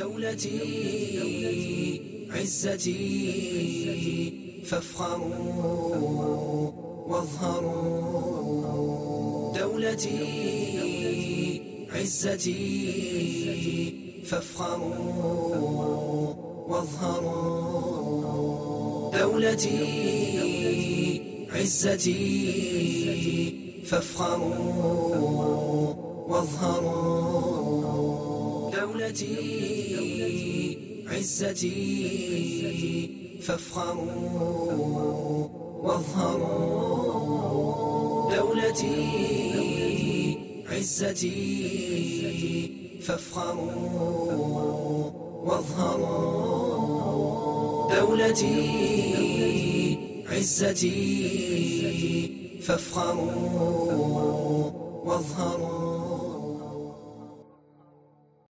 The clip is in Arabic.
دولتي عزتي فافخروا واظهروا. دولتي عزتي فافخروا واظهروا. دولتي عزتي فافخروا واظهروا. دولتي عزتي فافخروا واظهروا. دولتي عزتي فافخروا واظهروا. دولتي عزتي فافخروا واظهروا.